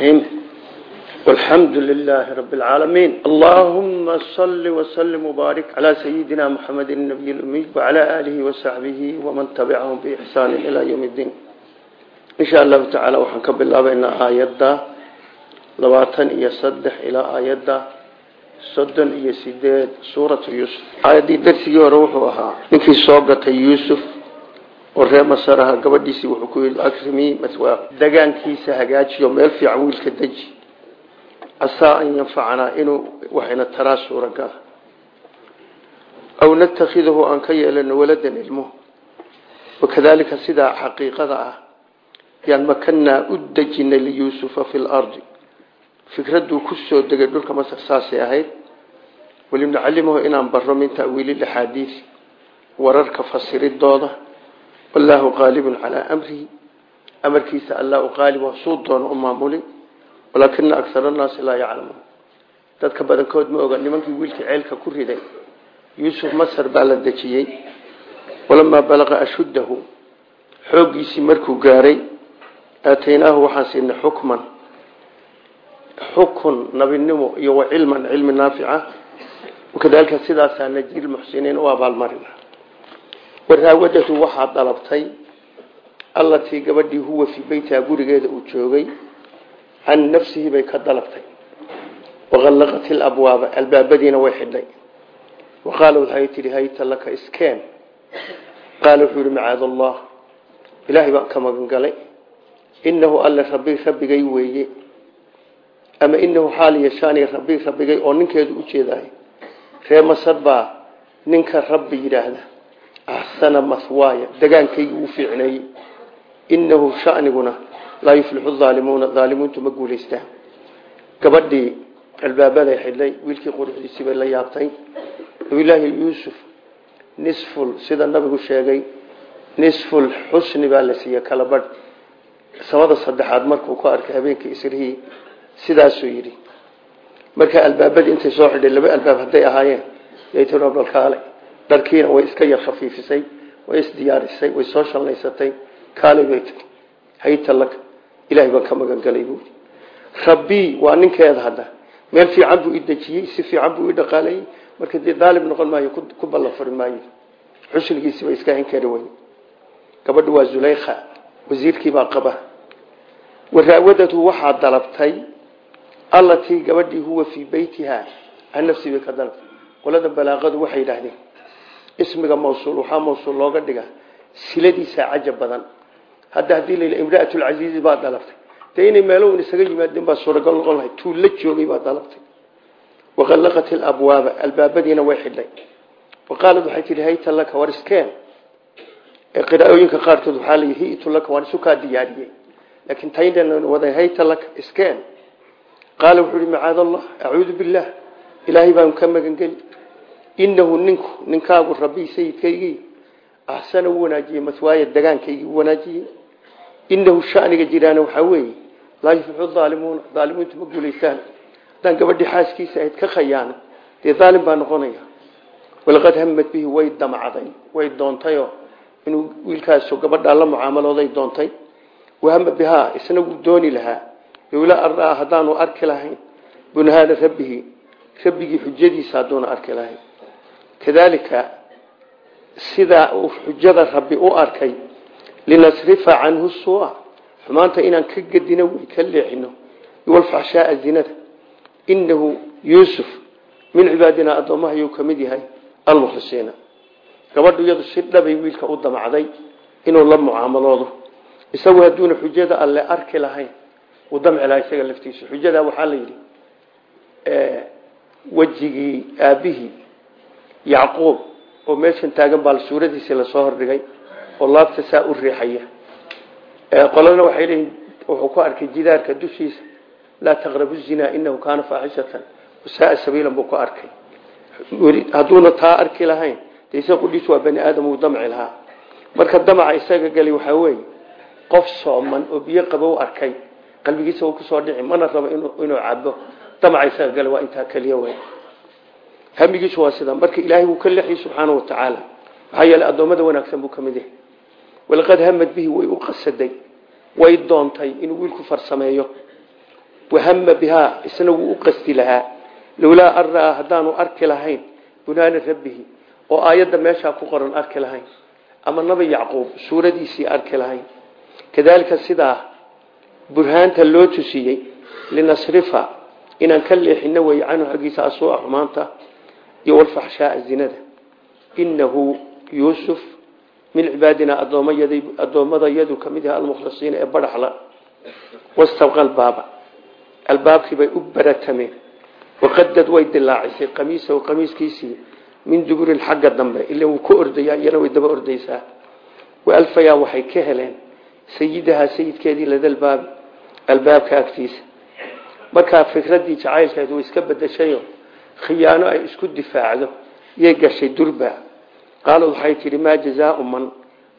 الرحيم والحمد لله رب العالمين اللهم صل وسلم وبارك على سيدنا محمد النبي الأمي وعلى آله وصحبه ومن تبعهم بإحسان إلى يوم الدين إن شاء الله تعالى وحنكب الله بين آيات لباتن يصدح إلى آيات صدن يسيدات سورة يوسف آيات درسي وروحها نكي صوغة يوسف waree masaraha gabadhiisii wuxuu ku yidhi akrimi maswaa degaankiisa hagaajiyo meel fiican wiilka deji. Casaa an yanfacanaa inuu waxayna taraa suuragal aw natakhidahu aan ka yeelano waladan ilmo. Wakadalika sidaa xaqiiqada ah. Yaan makanaa u dejinay liyuusufa fi lardi fikraduu ku soo degay dhulka masar saasay ahayd. Walinacalimahu inaan baro min tawiili wararka fasiridooda wallaahu qaalibun calaa amrihi amarkiisa allah u qaalib suu doono u maamuli. Walaakina agar annaasi laa yaclamuun. Dadka badankood ma oga nimankii wiilkii ceelka ku riday yuusuf masar baa la dejiyey. Walamaa balaqa ashuddahu xooggiisii markuu gaaray aataynaahu waxaan siinay xukman. Xukun nabinimo iyo wa cilman cilmi naafica. Wakadalika sidaasaa abaalmarina waraawadatu waxaa dalabtay allatii gabadhii huwa fii beytiha gurigeeda uu joogay can nafsihi bay ka dalabtay. Waqallaqat ilabwaaba albaabadiina way xidhay. Wa qaala waxay tihi hayta laka iskeen. Qaala wuxuu yihi macaad allah ilaahay baan ka magan galay. Inahu alle rabi rabbigay weeye. Ama inahu xaal yashaani rabi rabbigay oo ninkeedu u jeedaay ree masad baa ninka rabbi yidhaahda axsana mahwaaya degaankaygi uu fiicneeyey inahu shaniguna laa yuflixu aalimuuna aalimuuntu ma guulaystaan gabadhii albaabaday xidhay wiilkii quruxdiisii bay la yaabtay nabilaahi yuusuf nisful sida nabigu sheegay nisful xusni baa la siiyey kala badh samada saddexaad markuu ku arkay habeenkii isrihii sidaasuu yidhi marka albaabadii intay soo xidhay laba albaab hadday ahaayeen ytbalkaale dharkiina way iska yar khafiifisay way isdiyaarisay way soo shalnaysatay kaalay bay tii hayta laka ilaahay baan ka magan galay buui rabbii waa ninkeeda hadda. Meel fiican buu i dejiyey si fiican buu i dhaqaaleeyey marka dee daalib noqon maayo ku ballan furi maayo. Xusnigiisiiba iska hayn kari gabadhu waa zulaykha wasiirkiibaa qaba. Waraawadatu waxaa dalabtay allatii gabadhii huwa fii beytiha can bay ka dalabtay. Qolada balaaqadu waxay yidhaahdeen ismiga mawsuul waxaa mawsuul looga dhiga siladiisa cajab badan. Hadda haddii la imraatulcasiizi baa dalabtay. Dee inay meelown isaga yimaadeen baa suuragal noqon lahay. Tuu la joogay baa dalabtay. Waqallaqat ilabwaaba albaabadiina way xidhay. Wa qaalad waxay tihi hayta laka war iskeen. Qiraa'ooyinka qaarkood waxaa la yidhi hitu laka waan isukaa diyaariyey. Laakiin taynana waday hayta laka iskeen. Qaala wuxuu ihi macaad allah acuudu billaah ilaahay baan inahu ninku ninkaagu rabbi sayidkaygii axsana u maswaaya degaankaygii u wanaajiyey inahu jiraana waxaa weeye laa yuflixu aalimuuna aalimuuntu ma guulaystaan haddaan gabadhii xaaskiisa ahayd ka khayaana dee daalim baa noqonaya walaqad hamad bihi way damcday way doontayoo inuu wiilkaasu gabadhaa la mucaamalooday doontay wahama bihaa isna wuu dooni lahaa lowla araa haddaanu arki lahayn bunhaana rabbihi rabbigii xujadiisa hadduuna arki lahayn kadaalika sidaa uu xujada rabbi u arkay linasrifa canhu sua xumaanta inaan ka gedino wey ka leexino. Walfaxshaaa zinada. Inahu yuusuf min cibaadinaa addoommaha yuu ka mid yahay almukhlisiina gabadhu iyadu si dhabay wiilka u damacday inuu la mucaamaloodo. Isagu hadduuna xujada alle arki lahayn uu damci lahaa isaga laftiisa. Xujadaa waxaa la yidhi yacquub oo meeshan taagan baa suuradiisii la soo hordhigay oo laabta saa u riixaya. Qolana waxay leeyihiin wuxuu ku arkay jidaarka dushiisa. Laa taqrabu zinaa inahu kaana faaxishatan wasaaa sabiilan buu ku arkay. Hadduuna taa arki lahayn de isaga qudhiis waa bani aadam uu damci lahaa. Marka damaca isaga gali waxaa weeye qof sooman oo biyo qaba u arkay qalbigiisa uu ku soo dhici mana rabo inuu cabo damaca isaga gale waa intaa keliya wey hamigiisu waa sida marka ilaahay wuu ka leexiyey subxaana wa tacaala maxaa yeeley addoommada wanaagsan buu ka mid yahay. Walaqad hamad bihi way u qasaday. Way doontay inuu wiilku farsameeyo. Wahama bihaa isna wuu u qasti lahaa. Lowlaa an ra'aa haddaanu arki lahayn bunaana rabbihi oo aayadda meeshaa ku qoran arki lahayn ama nabi yacquub suuradiisii arki lahayn. Kadaalika sidaa burhaanta loo tusiyey linasrifa inaan ka leexino wey iyo walfaxshaaa zinada. Inahu yuusuf min cibaadina addoommadayadu ka mid yaha almukhlisiina ee badhaxla wastabqa albaaba. Albaabkii bay u baratameen. Waqadad way dilaacisay qamiisahu qamiiskiisii min duburin xagga dambe. Ila wuu ka ordayaa iyana way daba ordaysaa. Waalfayaa waxay ka heleen sayidahaa sayidkeedii ladalbaabi albaabka agtiisa. Markaa fikraddii jacaylkeed way iska bedeshayo khiyaano ay isku difaacdo yay gashay durba. Qaalad waxay tidhi maa jazaau man?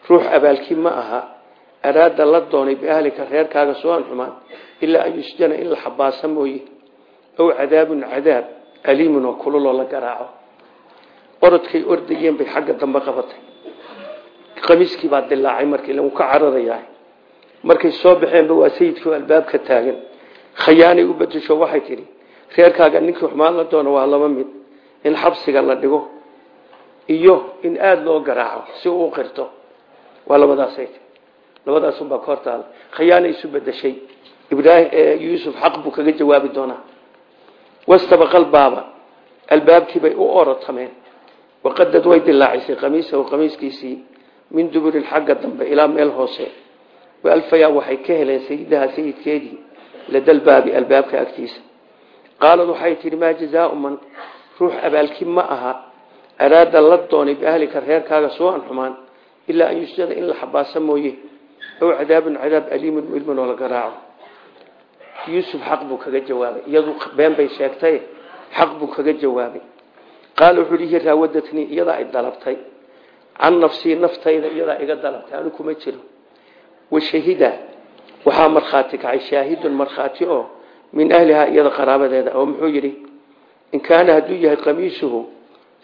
Ruux abaalkii ma aha. Araada la doonay biahlika reerkaaga soo-an xumaan ilaa an yusjana in la xabaasa mooye. Ow cadaabun cadaab aliimun oo kululoo la garaaco. Orodkay ordayeen bay xagga dambe qabatay. Qamiiskii baa dilaacay markii wuu ka cararayaa markay soo baxeenba waa sayidkii albaabka taagan. Khayaanay u bedesho waxay tidhi reerkaaga ninkii xumaan la doono waa laba mid in xabsiga la dhigo iyo in aada loo garaaco si uu qirto. Waa labadaasay labadaasunbaa ka hortaala. Khayaana isu bedeshay ibraahim yuusuf xaq buu kaga jawaabi doonaa. Wastabaqal baaba albaabkiibay u orotameen. Waqadad way dilaacisay qamiisahu qamiiskiisii. Min duburin xagga dambe ilaa meel hoose. Waalfayaa waxay ka heleen sayidaha sayidkeedii. Ladalbaabi albaabka agtiisa qaalad waxay tihi maa jazaau man? Ruux abaalkii ma aha. Araada la doonay biahlika reerkaaga soo-an xumaan ilaa an yusjada in la xabaasa mooye. Ow cadaabun cadaab aliimun ilmin oo la garaaco. Yuusuf xaq buu kaga jawaabay. Iyadu been bay sheegtay xaq buu kaga jawaabay. Qaala wuxuu ihi raawadatnii iyadaa i dalabtay. Can nafsii naftayda iyadaa iga dalabtay. Anu kuma jiro. Washahida waxaa markhaati kacay. Shaahidun markhaati oo min ahlihaa iyada qaraabadeeda oo muxuu yidhi in kaana hadduu yahay qamiisuhu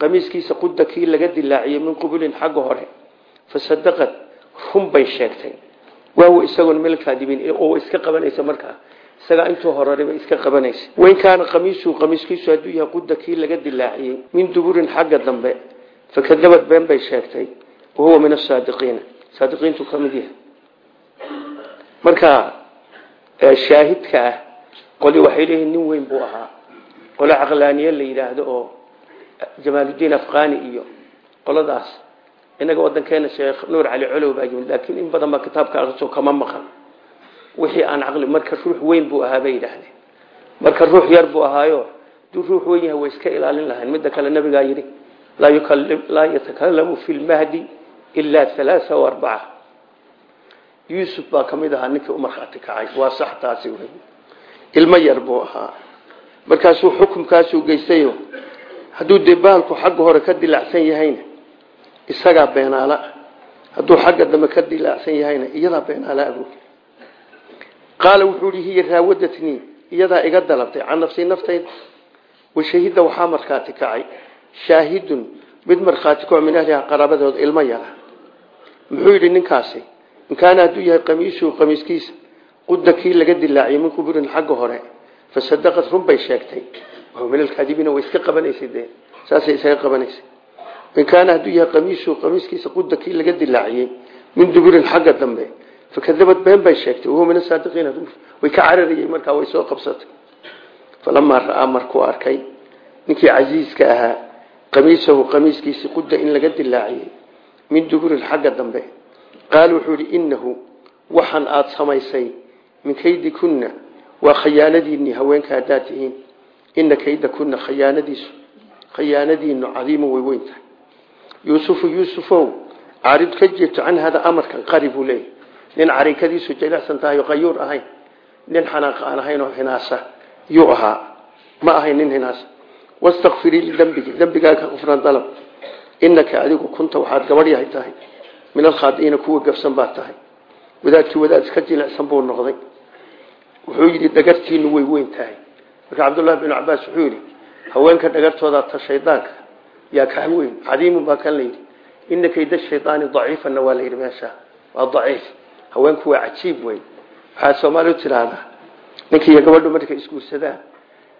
qamiiskiisa qudda kii laga dilaaciyey min qubulin xagga hore fasadaqad run bay sheegtay. Waawa isagoon melkaadibin oo iska qabanaysa markaa. Isagaa intuu horariba iska qabanaysa. Wain kaana qamiisuhu qamiiskiisu hadduu yahay qudda kii laga dilaaciyey min duburin xagga dambe fakadabad been bay sheegtay wahuwa min asaadiqiina saadiqiintu ka mid yahay. Marka qoli waxay leeyihiin nin weyn buu ahaa. Qole caqlaaniye la yidhaahdo oo jamaaludiin afqani iyo qoladaas. Inaga wadankeena sheekh nuur cali colow baa yimid laakiin in badan baa kitaabka akriso kama maqan. Wixii aan caqli marka ruux weyn buu ahaa bay yidhaahdeen. Marka ruux yar buu ahaayo duu ruux weyn yahay way iska ilaalin lahayn. Midda kale nabigaa yidhi laa yatakalamu fi lmahdi ilaa halaaa arbaca yuusuf baa ka mid ahaa ninkii u markhaati kacay. Waa sax taasi wey ilmo yar buu ahaa. Markaasuu xukumkaasuu geystayo hadduu dee baalku xagga hore ka dilacsan yahayna isagaa beenaala. Hadduu xagga dambe ka dilacsan yahayna iyadaa beenaala abu qaala wuxuu ihi hiya raawadatnii iyadaa iga dalabtay can nafsii naftayda washahida waxaa markhaati kacay. Shaahidun mid markhaati kaco min ahliha qaraabadooda ilmo yara. Muxuu yidhi ninkaasi in kaana hadduu yahay qamiisuhu qamiiskiisa qudda kii laga dilaaciyay min kuburin xagga hore fasadaqad run bay sheegtay. Minalkaadibiina way iska qabanaysay dee saasay isaga qabanaysay. In kaana hadduu yahay qamiisuhu qamiiskiisa laga dilaaciyey min duburin xagga dambe. Fakadabad been bay sheegtay wahuwa min asaadiqiina way ka cararayey markaa way soo qabsatay. Falamaa ra'aa markuu arkay ninkii casiiska ahaa qamiisahu qamiiskiisii qudda in laga dilaaciyey min duburin xagga dambe. Qaal wuxuu ihi inahu waxaan aada samaysay min kaydi kunna waa khayaanadiinii haweenka haddaad tihiin. Ina kayda kunna khayaanadiisu khayaanadiinu cadiimu way weyn tahay. Yuusufu yuusufow carid ka jeeto can hada amarkan qari buu leeyahy nin cariikadiisu jilicsan tahay oo qayuur ahayn. Nin xanaaq aan ahayn oo hinaasa yuu ahaa. Ma ahayn nin hinaasa. Wastakfirii lidembigi dembigaaga kufran dalab. Inaka adigu kunta waxaad gabadh yahay tahay. Min alkhaadiina kuwa gabsan baad tahay. Wadaadkii wadaad iska jilicsan buu noqday wuxuu yidhi dhagartiinu way weyn tahay. Marka cabdullahi binu cabaas wuxuu haweenka dhagartooda ta shaydaanka yaa ka weyn cadiimun baa kan layidhi ina kayda shaydaani daciifanna waa layidhi meesha waa daciif. Haweenku waa cajiib weyn. Waxaa soomaaliu tidhaahdaa ninka iyo gabadhu markay isguursadaan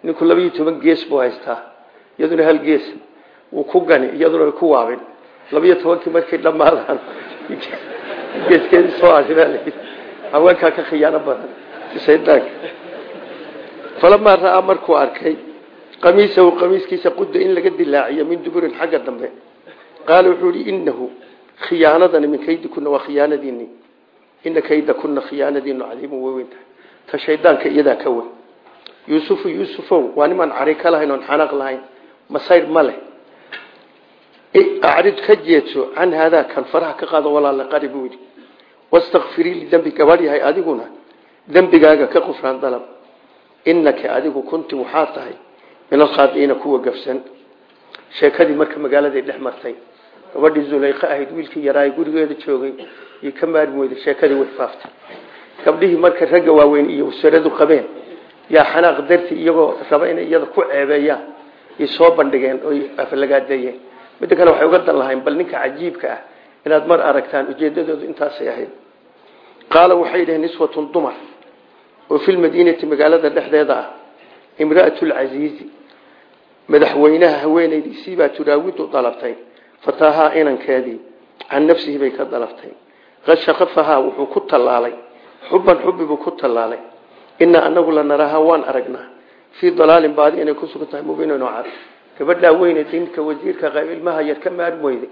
ninku labaiyo toban gees buu haystaa. Iyaduna hal gees wuu ku gani iyaduna ku waabin. Labaiyo tobankii markay soo aibaa haweenkaa ka khiyaano badan shaydaanka falamaa ra'aa markuu arkay qamiisahu qamiiskiisa qudda in laga dilaaciyo min duburin xagga dambe. Qaala wuxuu ihi inahu khiyaanadani min kaydi kuna waa khiyaanadiini ina kayda kuna khiyaanadiinu cadiimun waweyntahay ta shaydaanka iyadaa ka weyn. Yuusufu yuusufow waa nimaan cari ka lahayn oon xanaaq lahayn. Masayr ma leh. Acrid ka jeedso can haadaa kan faraha ka qaado walaala qari dembigaaga ka qufraan dalab. Inaka adigu kunti waxaa tahay min alkhaadiina kuwa gafsan. Sheekadii marka magaaladay dhex martay gabadhii zulayqa ahayd wiilkii yaraay gurigeeda joogay iyo ka maarmi sheekadii way faaftay. Gabdhihii marka ragga waaweyn iyo wasaradu qabeen yaa xanaaq dartii iyagoo raba inay iyada ku ceebeeyaan ay soo bandhigeen oy aflagaadeeyeen midda kale waxay uga dan lahayn bal ninka cajiibka ah inaad mar aragtaan ujeedadoodu intaasay ahayd qaala waxay dhaheen niswatun dumar oo filmadiinati magaalada dhexdeeda ah imra'atulcasiizi madaxweynaha haweenaydiisii baa turaawidu dalabtay fataahaa inankeedii can nafsihi bay ka dalabtay. Qad shaqafahaa wuxuu ku tallaalay xubban xubbi buu ku tallaalay. Inaa anagu la naraaha waan aragnaa fii dalaalin baadi inay ku sugan tahay mubiinin oo cad. Gabadhaa weyne dinka wasiirka ilmaha yar ka maarmi weyday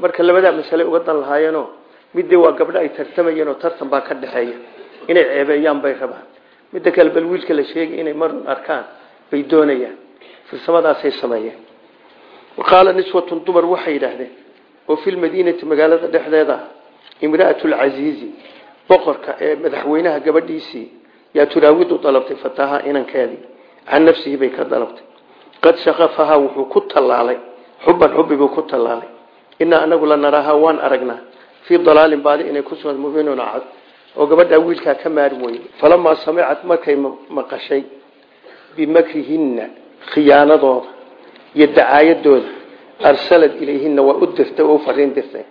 marka labadaa masale uga dan lahaayeenoo midii waa gabdho ay tartamayeen oo tartan baa ka dhexeeya inay ceebeeyaan bay rabaan. Midda kale bal wiilka la sheegay inay marun arkaan bay doonayaan. Filsamadaasay sameeyeen. Qaala niswatun dumar waxay yidhaahdeen oo filmadiinati magaalada dhexdeeda imra'atulcasiizi boqorka ee madaxweynaha gabadhiisii yaa turaawidu dalabtay fataha inankeedii can nafsihi bay ka dalabtay. Qad shaqafahaa wuxuu ku tallaalay xubban xubbi buu ku tallaalay. Inaa anagu la naraaha waan aragnaa fii dalaalin baadi inay ku sugan mubiinun cad oo gabadhaa wiilkaa ka maari weyey falamaa samicad markay maqashay bimakrihinna khiyaanadooda iyo dacaayadooda arsalad ilayhina waa u dirtay oo u fariin dirtay.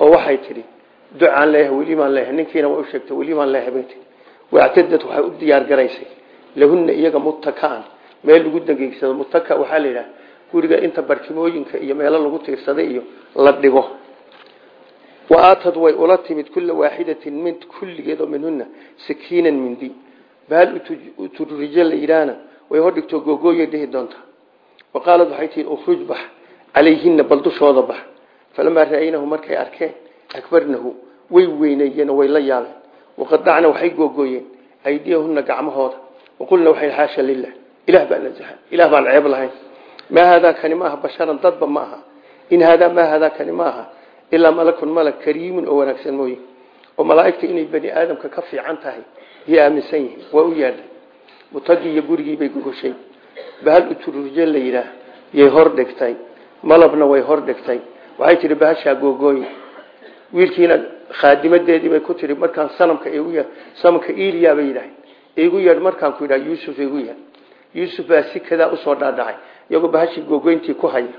Oo waxay tidhi ducaan leeyahay welimaan leeyahay ninkiina waa u sheegtay welimaan leeyahay bay tihi wactadad waxay u diyaar garaysay. Lahunna iyaga muttakaan meel lagu dangeegsado muttaka waxaa la yidhaha guriga inta barkimooyinka iyo meelo lagu tiirsaday iyo la dhigo wa aatad way ula timid kulla waaxidatin min kulligeed oo minhuna sakiinan mindi bahal uturijo la yidhaahna way hor dhigto googooyay dhihi doontaa wa qaalad waxay tihi ukhruj bax calayhina bal dushooda bax falamaa ra'aynahu markay arkeen akbarnahu way weyneeyeen oo way la yaabeen waqadacna waxay googooyeen aydiyahuna gacmahooda waqulna waxay xaasha lilah ilah baa nasahan ilah baan ceeb lahayn maa haadaa kani maaha basharan dadba ma aha ilaa malakun malag kariimun oo wanaagsan mooye. oo malaa'igta inay bani aadamka ka fiican tahay yay aaminsan yihiin waa u yaadhay mutagii iyo gurigiibay gogoshay. Bahal utururje la yidhaah yay hor dhigtay malabna way hor dhigtay waxay tihi bahashaa googooye. Wiilkiina khaadimadeedii bay ku tihi markaan sanamka igu sanamka iliya bay yidhahay igu yeedh markaan ku yidhaha yuusuf igu yeedh yuusuf baa si kadaa u soo dhaadhacay iyagoo bahashii googoyntii ku haya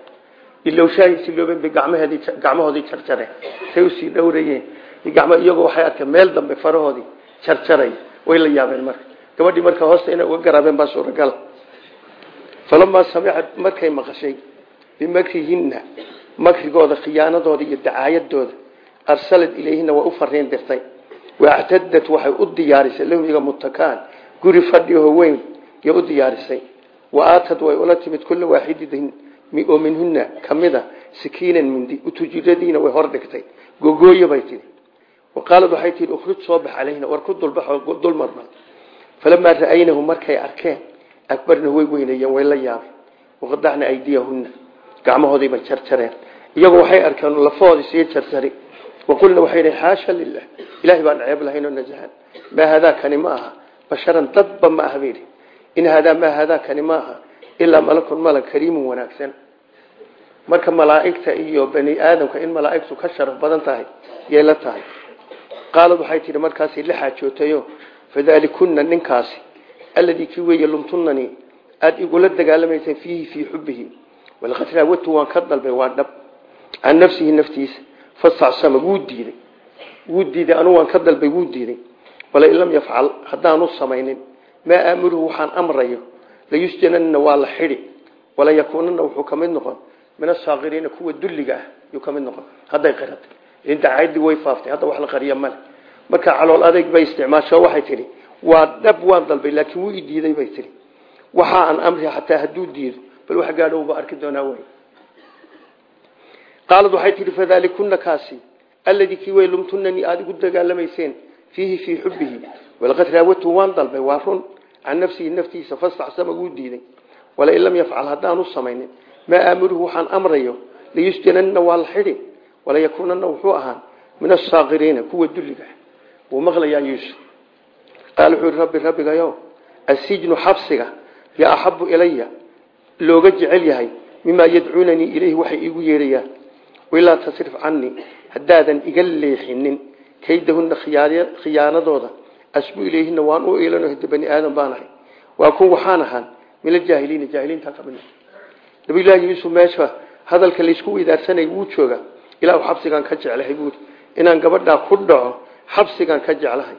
ilowshaahiisi looben bay gacmaheedii gacmahoodii jarjareen say u sii dhowrayeen iyagoo waxay arkeen meel dambe farahoodii jarjaray way la yaabeen marka gabadhii marka hoosta inay uga garaabeen baa suuragal falamaa samicad markay maqashay bimakrihinna makrigooda khiyaanadooda iyo dacaayadooda arsalad ilayhina waa u fariin dirtay. Waactadad waxay u diyaarisay lahum mutakaan guri fadhiho weyn yo u diyaarisay wa aatad way ula timid kulla waaxidatin oo minhuna kamida sakiinan mindi utujiradiina way hor dhigtay. Gogooyo bay tihi wa qaalad waxay tihi ukhruj soo bax war ku dulbaxoo dulmarna falamaa ra'aynahu markay arkeen akbarna way weyneeyeen way la yaabeen. Waqadacna aydiyahunna. Gacmahoodiiba jarjareen iyagoo waxay arkeen lafahoodii sii jarjari waqulna waxay dhi xaasha lilah ilahay baan ceeb lahayn oo nasahan maa haadaa kani ma aha basharan dadba ma aha in haadaa maa haadaa kani ma ilaa malakun malag kariimun wanaagsan marka malaa'igta iyo bani aadamka in malaa'igtu ka sharaf badan tahay yay la tahay qaalad waxay tihi markaasi la xaajootayo fadaalikuna ninkaasi alladii kii weeye lumtunani aada igula dagaalamayseen fiihi fii xubbihi walaqad raawatu waan ka dalbay waa dhab can nafsihi naftiisa fastacsama wuu diiday wuu diiday anugu waan ka dalbay wuu diiday walain lam yafcal haddaanu samaynin maa aamuruhu waxaan amrayo layusjananna waa la xidhi wala yakuunana wuxuu ka mid noqon min asaakiriina kuwa dulliga ah yuu ka mid noqon hadday qiratay inta caydii way faaftay hadda wax la qariya male marka calool adeyg bay isticmaasho waxay tihi waa dhab waan dalbay laakiin wuu i diiday bay tihi waxa aan amri xataa hadduu diido bal wax gaadho uba arki doonaa wey qaalad waxay tihi fadaalikuna kaasi alladii kii way lumtunanii aada igu dagaalamayseen fiihi fii xubbihi walaqad raawatu waan dalbay waa run can nafsihi naftiisa fastacsama wuu diiday. Walain lam yafcal haddaanu samaynin. Maa aamuruhu waxaan amrayo layusjananna waa la xidhi. Walayakuunana wuxuu ahaan min asaakiriina kuwa dulliga wuu maqlayaa yuusuf. Qaal wuxuu yihi rabbi rabbigayo asijnu xabsiga ya axabu ilaya looga jecel yahay mimaa yadcuunanii ilayhi waxay iigu yeedhayaan wailaa tasrif canii haddaadan iga leexinin kaydahuna khiyaanadooda asbu ilayhina waan u iilano hada bani aadan baan waa kun waxaan ahaan min aljaahiliina jaahiliinta ka mid nabiyullaahi yuusuf meesha hadalka laysku weydaarsanay wuu joogaa ilaahu xabsigaan ka jeclahay buuri inaan gabadhaa ku dhaco xabsigaan ka jeclahay.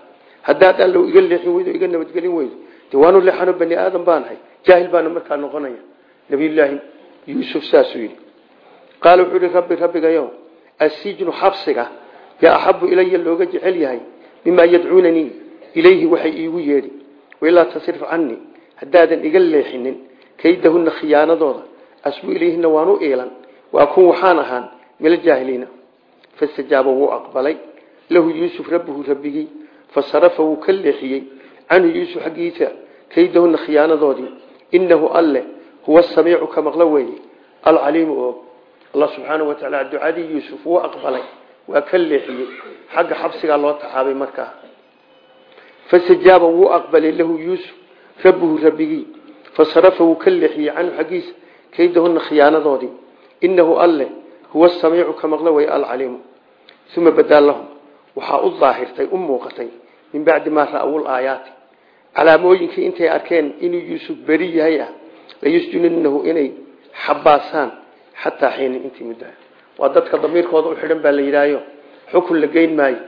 Haddaad allow iga leexin weydo iga nabadgelin weydo de waanu leexano bani aadan baan ahay. Jaahil markaa noqonaya. Nabiyullaahi yuusuf saasuu yidhi. Wuxuu yihi rabbi rabbigayo asijnu xabsiga yaa axabu ilaya looga jecel yahay mimaa yadcuunanii ilayhi waxay iigu yeedhi wailaa tasrif canii haddaadan iga leexinin kaydahuna khiyaanadooda asbu ilayhina waan u iilan waa kun waxaan ahaan min aljaahiliina fastajaaba wuu aqbalay lahu yuusuf rabbuhu rabbigii fasarafa wuu ka leexiyey canhu yuusuf xaggiisa kaydahuna khiyaanadoodii inahu alle huwa samiicu ka maqlo weeye alcaliimu og allah subxaana wa tacaala ducadii yuusuf wuu aqbalay waa ka leexiyey xagga xabsigaa loo taxaabay markaa fastajaaba wuu aqbalay lahu yuusuf rabbuhu rabbigii fasarafa wuu ka leexiyey canhu xaggiisa kaydahuna khiyaanadoodii inahu alle huwa samiicu ka maqlo weeye alcaliimu uma badaa lahum waxaa u daahirtay u muuqatay min bacdi maa ra-w aayaati calaamooyinkii intay arkeen inuu yuusuf beri yahay ah layusjuninahu inay xabaasaan xataa xiini intii muddaa waa dadka damiirkooda u xidhan baa la yidhaayo xukun la geyn maayo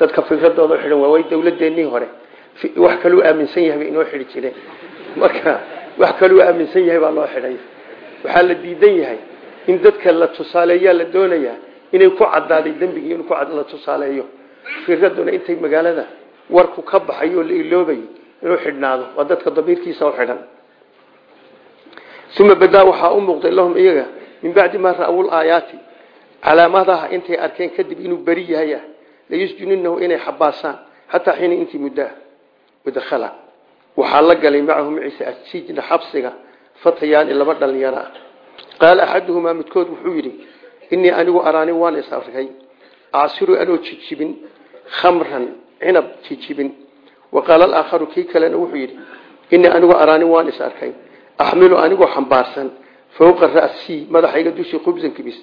dadka fikradooda uxidhan waa way wax kaluu aaminsan yahay bay inoo xidhi jireen. Marka wax kaluu aaminsan yahay baa loo xidhay. Waxaa la diidan yahay in dadka la tusaaleeyaa la doonayaa inay ku cadaaday dembigii in la tusaaleeyo. Firaduna intay magaalada warku ka baxayo la iloobayo inuu xidhnaado. Waa dadka damiirkiisa u xidhan. Uma badaa waxaa u muuqday lahum iyaga min bacdi maa aayaati. Calaamadaha intay arkeen kadib inuu beri yahay ah layusjuninahu inay xabaasaan xataa xiina intii muddaa wadakhala waxaa la galay macahu maciise asijna xabsiga fatayaani laba dhalinyaro ah qaala axaduhumaa midkood wuxuu yidhi inii anigu araani waan is arkay. Acsiru anoo jijibin khamran cinab jijibin. Wa qaala alaakharu kii kalena wuxuu yidhi inii anigu araani waan is arkay. Axmilu anigoo xambaarsan fowqa ra'sii madaxayga dushii khubsan kibis.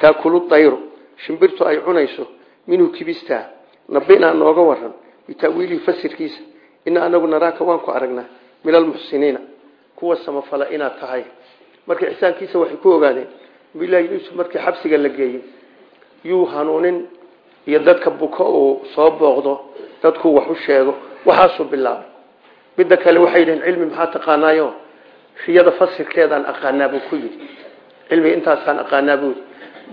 Taakulu dayru shimbirtu ay cunayso minhu kibistaa nabinaa nooga waran bitaawiilihi fasirkiisa ina anagu naraaka waan ku aragnaa. Min almuxsiniina kuwa samafala inaad tahay. Marka ixsaankiisa waxay ku ogaadeen nabilahi yuusuf markii xabsiga la geeyey yuu hanuunin iyo dadka buko uu soo booqdo dadku wax u sheego waxaasuu bilaabay. Midda kale waxay dhaheen cilmi maxaa taqaanaayo? Riyada fasirkeedaan aqaanaa buu ku yidhi. Cilmiga intaasaan aqaanaa buu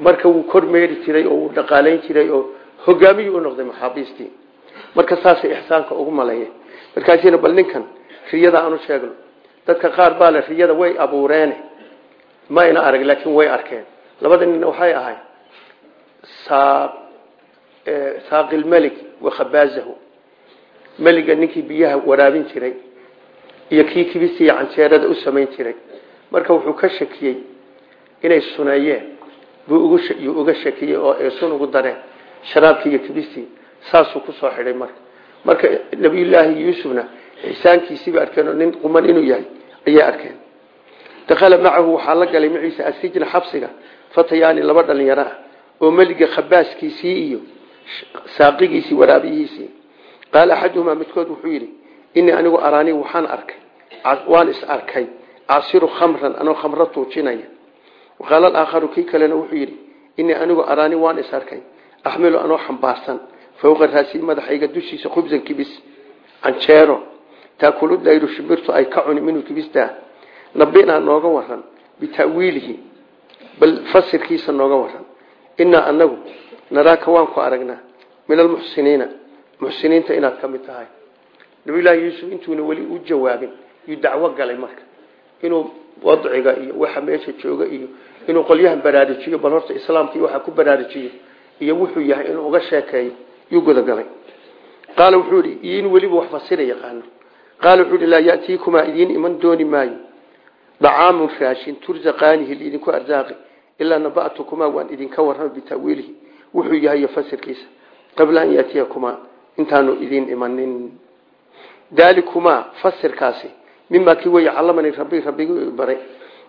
marka wuu kormeeri jiray oo wuu dhaqaalayn jiray oo hogaamiyuu u noqday maxaabiistii marka saasay ixsaanka ugu maleeyeen markaasina bal ninkan riyada aanu sheegno. Dadka qaar baa le riyada way abuureene ma ayna arag laakiin way arkeen. Labada nin waxay ahay saaqilmelig wa khabaazahu meliga ninkii biyaha waraabin jiray iyo kii kibistii canjeerada u samayn jiray. Marka wuxuu ka shakiyey inay suneeyeen. Buu uga shakiyey oo ay sun ugu dareen sharaabkii iyo kibistii. Saasuu ku soo xidhay marka marka nabiyullaahi yuusufna ixsaankiisiiba arkeen nin quman inuu yahay ayay arkeen. Dakhala macahu waxaa la galay maciise asijna xabsiga fatayaani laba dhalinyaro ah oo meliga khabaaskiisii iyo saaqigiisii waraabiyihiisii qaala axaduhumaa midkood wuxuu yidhi inii anigu araanii waxaan arkay waan is arkay casiru khamran anoo khamro tuujinaya. Qaala alaakharu kii kalena wuxuu yidhi inii anigu araanii waan is arkay axmilu anoo xambaarsan fowqa raasii madaxayga dushiisa khubsan kibis canjeero taakulu dayru shimbirtu ay ka cuni minhu kibistaa nabinaa nooga waran bitawiilihi bal fasirkiisa nooga waran inaa anagu naraaka waan ku aragnaa min almuxsiniina muxsiniinta inaad ka mid tahay. Nabiyullaahi yuusuf intuuna weli u jawaabin yuu dacwo galay marka. Inuu wadciga iyo waxa meesha jooga iyo inuu qolyahan baraarujiyo bal horta islaamka iyo waxa ku baraarujiyo iyo wuxuu yahay inuu uga sheekeeyo yuu gudagalay. Qaala wuxuu ihi in weliba wax fasira yaqaano. Qaala wuxuu ihi laa ya'tiikumaa idiin iman dooni maayo. Dacaamun raashin tursaqaanihi liidinku arsaaqi ilaa naba'tukumaa waan idinka warrama bitawiilihi. Wuxuu yahay fasirkiisa. Qabla an yaatiyakumaa intaanu idiin imanin. Daalikumaa fasirkaasi mimaa kii wey callamanii rabbi rabbigu baray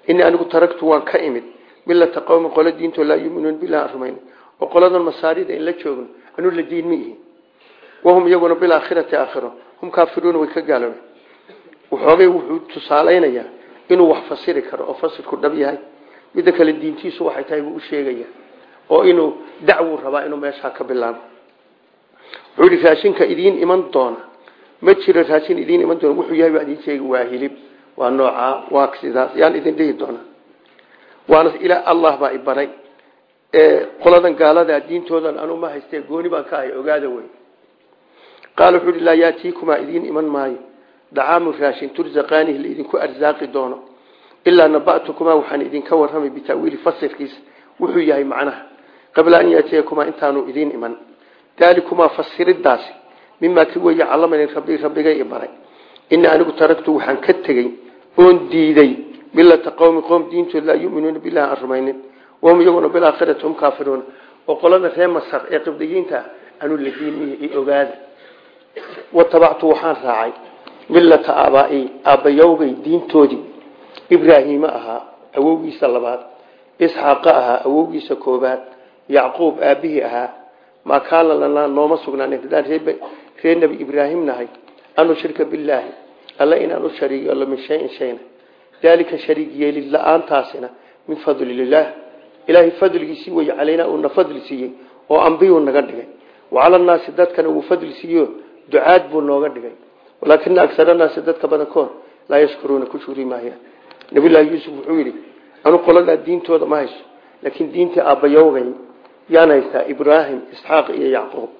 inii anigu taragtu waan ka imid. Milata qowmi qolo diintoo laa yuminuun bilah rumayn oo qoladan masaarida in anuu la diin ma ihi wahum iyaguna bilaakhirati aakhiro. Hum kaafiruuna way ka gaaloobeen waxoogay wuxuu tusaalaynayaa inuu wax fasiri karo oo fasirku dhab yahay. Midda kale diintiisu waxay tahay buu u sheegaya oo inuu dacwuu rabaa inuu meeshaa ka bilaabo. Wuxuu ihi raashinka idiin iman doona. Ma jiro raashin idiin iman doona. Wuxuu yahay baa idiin sheegi waa hilib waa noocaa waa sidaas yaan idin dhihi doona waana ilaa allah baa i baray qoladan gaalada diintoodan anu ma haystee gooni baan ka ahay ogaada wey qaala wuxuu ihi laa yaatiikumaa idiin iman maayo. Dacaamu raashin tursaqaanihi laidinku arsaaqi doono. Ilaa naba'tukumaa waxaan idinka warramay bitaawiili fasirkiisa. Wuxuu yahay macnaha. Qabla an yaatiyakumaa intaanu idiin iman. Daalikumaa fasiridaasi mimaa ki weeye callamani rabbi rabbigay i baray. Inii anigu taragtu waxaan ka tegey oon diiday milata qowmi qowm diintood laa yuminuuna bilahi aan wahum iyaguna bilaakhirati hum kaafiruuna oo qolada reer masar ee qibdiyiinta ah anuu la diin i ogaada watabactu waxaan raacay milata aabaa'i aabbayowgay diintoodii ibraahiima ahaa awowgiisa labaad isxaaqa ahaa awowgiisa koobaad yacquub aabihii ahaa maa kaana lanaa nooma sugnaan hadaan reer nebi ibraahim nahay an nushrika billaahi alla inaan u shariig yeello min shayin shayna daalika shariig yeelid la'aantaasina min fadlilaah ilaahay fadligiisii wey calaynaa uuna fadli siiyey oo ambiyuu naga dhigay. Wacalannaasi dadkana wuu fadli siiyo ducaad buu nooga dhigay. Walaakina agaranaasi dadka badankood laa yashkuruuna ku shuri maayaan. Nabiyullaahi yuusuf wuxuu yidhi anu qoladaa diintooda ma hayso laakiin diintii aabbayowgay yaan haystaa ibraahim isxaaq iyo yacquub.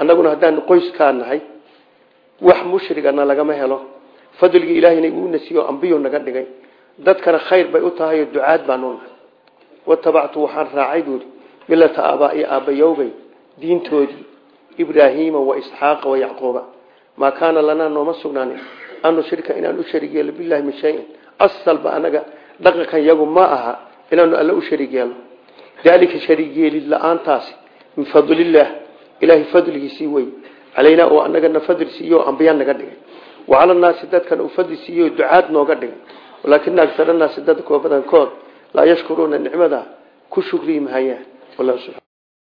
Annaguna haddaanu qoyskaa nahay wax mushrigana lagama helo. Fadligii ilaahayna uuna siiyo ambiyu naga dhigay. Dadkana khayr bay u tahay ducaad baanu nahay watabactu waxaan raacay buuri milata aabaa'i aabbayowgay diintoodii ibraahiima wa isxaaqa wa yacquuba. Maa kaana lanaa nooma sugnaanin. An nushrika inaan u sharig yeelo bilahi min shayin. Asalba anaga dhaqankan yagu ma aha inaanu alla u sharig yeelo daalika sharig yeelid la'aantaasi min fadlillaah ilaahay fadligiisii wey calaynaa oo anagana fadli siiyo ambiya naga dhigay. Wacala naasi dadkan uu fadli laa yashkuruuna nicmada ku shukriyi mahayaan